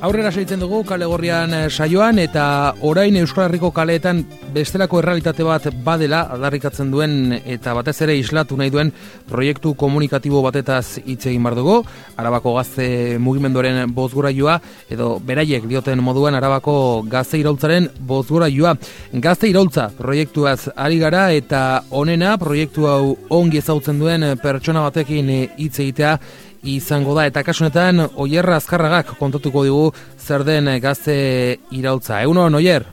Aurrera segitzen dugu kale gorrian eh, saioan eta orain Euskal Herriko kaleetan bestelako errealitate bat badela aldarrikatzen duen eta batez ere islatu nahi duen proiektu komunikatibo batetaz hitz egin bar dugu. Arabako gazte mugimenduaren bozgurailua edo beraiek dioten moduan Arabako gazte iraultzaren bozgurailua. Gazte iraultza proiektuaz ari gara eta onena proiektu hau ongi ezautzen duen pertsona batekin hitz egitea izango da eta kasunetan Oierra Azkarragak kontatuko digu zer den gazte irautza. Egunon Oier.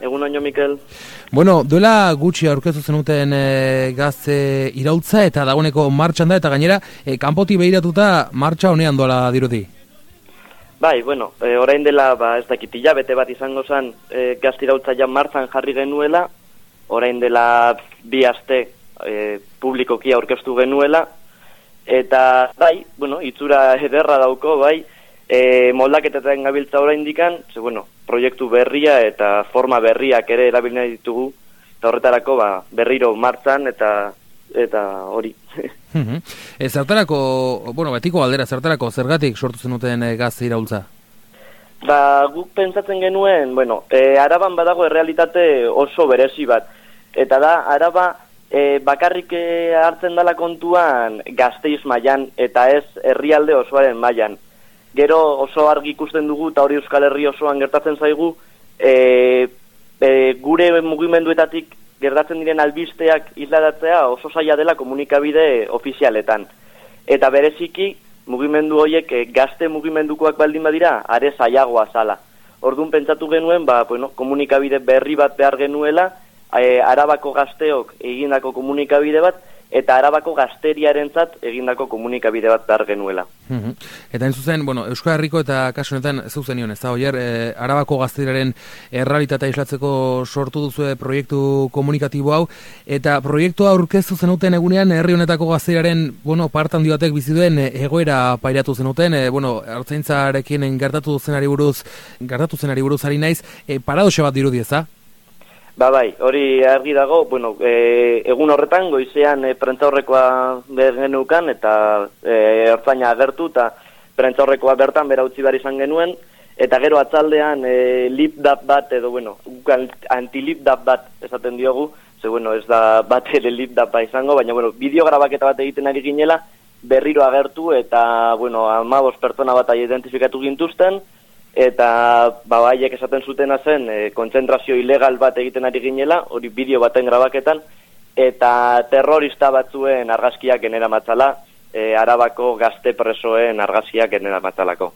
Egun oino Mikel. Bueno, duela gutxi aurkezu zenuten e, gazte irautza eta dagoeneko martxan da eta gainera e, kanpoti behiratuta martxa honean doala dirudi. Bai, bueno, e, orain dela ba, ez dakit bete bat izango zen e, gazte irautza ja martzan jarri genuela, orain dela bi aste e, publikoki aurkeztu genuela, Eta, bai, bueno, itzura ederra dauko, bai, e, moldaketetan gabiltza orain dikan, ze, bueno, proiektu berria eta forma berriak ere erabilna ditugu, eta horretarako, ba, berriro martzan eta eta hori. e, zertarako, bueno, betiko aldera, zertarako zergatik sortu zenuten e, gazte iraultza? Ba, guk pentsatzen genuen, bueno, e, araban badago errealitate oso berezi bat. Eta da, araba e, bakarrik e, hartzen dela kontuan gazteiz mailan eta ez herrialde osoaren mailan. Gero oso argi ikusten dugu eta hori Euskal Herri osoan gertatzen zaigu e, e, gure mugimenduetatik gertatzen diren albisteak isladatzea oso zaila dela komunikabide ofizialetan. Eta bereziki mugimendu horiek e, gazte mugimendukoak baldin badira are zailagoa zala. Orduan pentsatu genuen ba, bueno, komunikabide berri bat behar genuela, e, arabako gazteok egindako komunikabide bat, eta arabako gazteriarentzat egindako komunikabide bat behar genuela. Mhm. Eta en zuzen, bueno, Euskal Herriko eta kasu honetan zeuzen nion, ez da, oier, e, arabako gazteriaren errealitatea islatzeko sortu duzu proiektu komunikatibo hau, eta proiektu aurkeztu zenuten egunean herri honetako gazteriaren, bueno, partan diotek biziduen egoera pairatu zenuten, e, bueno, hartzaintzarekin gertatu zenari buruz, gertatu zenari buruz ari naiz, e, paradoxe bat dirudi, ez da? Ba bai, hori argi dago, bueno, e, egun horretan goizean e, prentzaurrekoa genukan eta e, ertzaina agertu eta prentzaurrekoa bertan bera utzi behar izan genuen eta gero atzaldean e, lipdap bat edo, bueno, antilipdap bat esaten diogu, ze bueno, ez da bat ere lipdapa izango, baina bueno, bideograbaketa bat egiten ari ginela, berriro agertu eta, bueno, amabos pertsona bat identifikatu gintuzten, eta babaiek esaten zutena zen e, kontzentrazio ilegal bat egiten ari ginela, hori bideo baten grabaketan, eta terrorista batzuen argazkiak genera matzala, e, arabako gazte presoen argazkiak genera matzalako.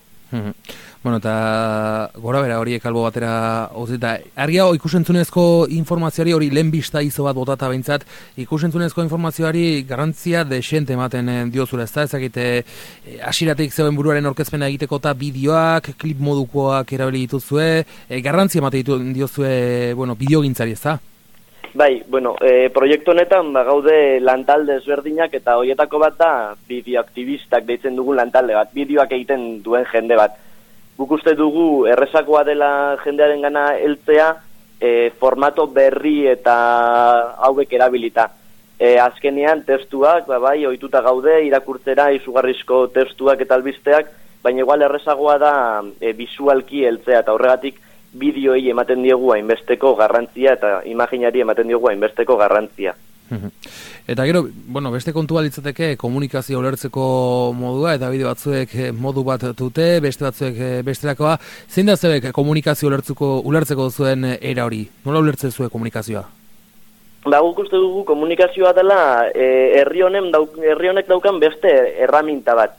Bueno, eta gora bera horiek albo batera ozita. Argia ikusentzunezko informazioari hori lehenbista izo bat botata behintzat, ikusentzunezko informazioari garantzia desente ematen eh, diozula, ez da? Ezakite, eh, asiratik zeuen buruaren orkezpena egiteko eta bideoak, klip modukoak erabili dituzue, e, garrantzia ematen diozue, bueno, bideo gintzari, ez da? Bai, bueno, e, proiektu honetan ba, gaude lantalde ezberdinak eta hoietako bat da bideoaktivistak deitzen dugu lantalde bat, bideoak egiten duen jende bat guk uste dugu errezakoa dela jendearen gana eltzea e, formato berri eta hauek erabilita. E, azkenean testuak, ba, bai, ohituta gaude, irakurtzera, izugarrizko testuak eta albisteak, baina igual errezagoa da e, visualki eltzea eta horregatik bideoei ematen diogu hainbesteko garrantzia eta imaginari ematen diogu hainbesteko garrantzia. Eta gero, bueno, beste kontua litzateke komunikazio ulertzeko modua eta bideo batzuek eh, modu bat dute, beste batzuek eh, bestelakoa. Zein da zebek komunikazio ulertzeko, ulertzeko zuen eh, era hori? Nola ulertze zuen komunikazioa? Ba, guk uste dugu komunikazioa dela herri honen herri honek daukan beste erraminta bat.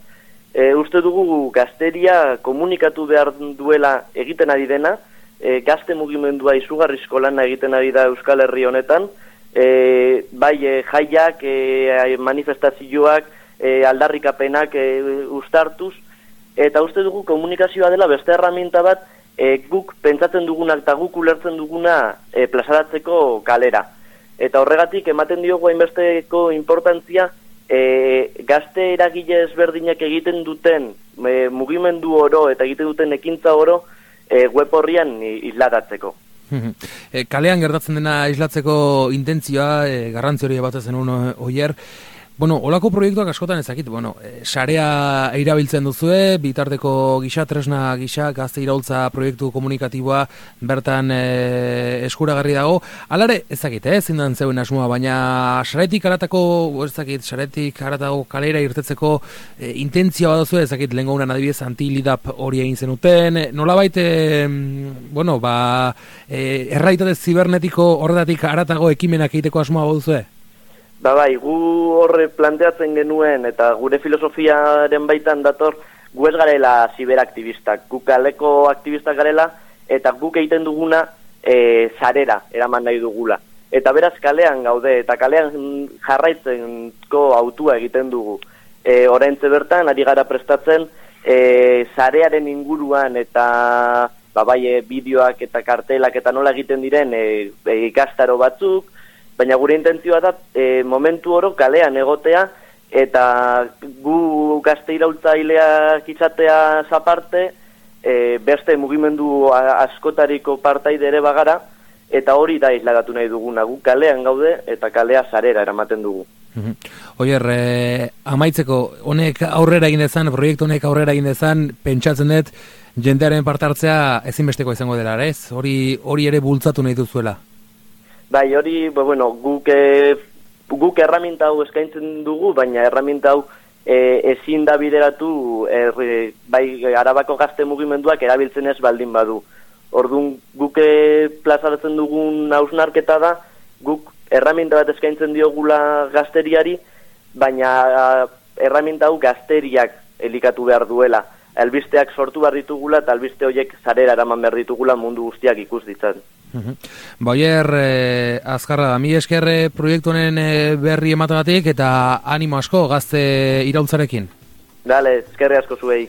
E, uste dugu gazteria komunikatu behar duela egiten ari dena, e, gazte mugimendua izugarrizko lana egiten ari da Euskal Herri honetan, e, bai e, jaiak, e, manifestazioak, e, aldarrikapenak e, ustartuz, eta uste dugu komunikazioa dela beste herramienta bat e, guk pentsatzen dugunak eta guk ulertzen duguna e, plazaratzeko kalera. Eta horregatik ematen diogu hainbesteko importantzia e, gazte eragile ezberdinak egiten duten e, mugimendu oro eta egiten duten ekintza oro e, web horrian isladatzeko. E, kalean gertatzen dena islatzeko intentzioa, e, garrantzi hori bat ezen uno oier, Bueno, olako proiektuak askotan ezakit, bueno, e, sarea irabiltzen duzue, bitarteko gisa, tresna gisa, gazte iraultza proiektu komunikatiboa bertan e, eskuragarri dago. Alare, ezakit, eh, zindan zeuen asmoa, baina saretik aratako, ezakit, saretik aratago kalera irtetzeko e, intentzia baduzu, ezakit, lehen gaunan adibidez antilidap hori egin zenuten, e, nola baite, bueno, ba, e, erraitate zibernetiko horretatik aratago ekimenak egiteko asmoa baduzue? Ba bai, gu horre planteatzen genuen eta gure filosofiaren baitan dator gu ez garela ziberaktivistak, gu kaleko aktivistak garela eta guk egiten duguna e, zarera eraman nahi dugula. Eta beraz kalean gaude eta kalean jarraitzeko autua egiten dugu. E, Horentze bertan, ari gara prestatzen, e, zarearen inguruan eta ba, bai, e, bideoak eta kartelak eta nola egiten diren e, e, ikastaro batzuk, baina gure intentzioa da e, momentu oro kalean egotea eta gu gazte iraultzaileak itzatea zaparte e, beste mugimendu askotariko partaide ere bagara eta hori da izlagatu nahi duguna gu kalean gaude eta kalea zarera eramaten dugu. Oier, e, amaitzeko, honek aurrera egin dezan, proiektu honek aurrera egin dezan, pentsatzen dut, jendearen partartzea ezinbesteko izango dela, ez? Hori, hori ere bultzatu nahi duzuela. Bai, hori, ba, bueno, guk, e, guk erraminta hau eskaintzen dugu, baina erraminta hau e, ezin da bideratu er, bai, arabako gazte mugimenduak erabiltzen ez baldin badu. Orduan, guk plazaratzen dugun hausnarketa da, guk erraminta bat eskaintzen diogula gazteriari, baina erraminta hau gazteriak elikatu behar duela. Elbisteak sortu behar ditugula eta albiste horiek zarera eraman behar ditugula mundu guztiak ikus ditzen. Boier, eh, azkarra da, mi eskerre proiektu honen eh, berri ematagatik eta animo asko gazte iraultzarekin. Dale, eskerre asko zuei.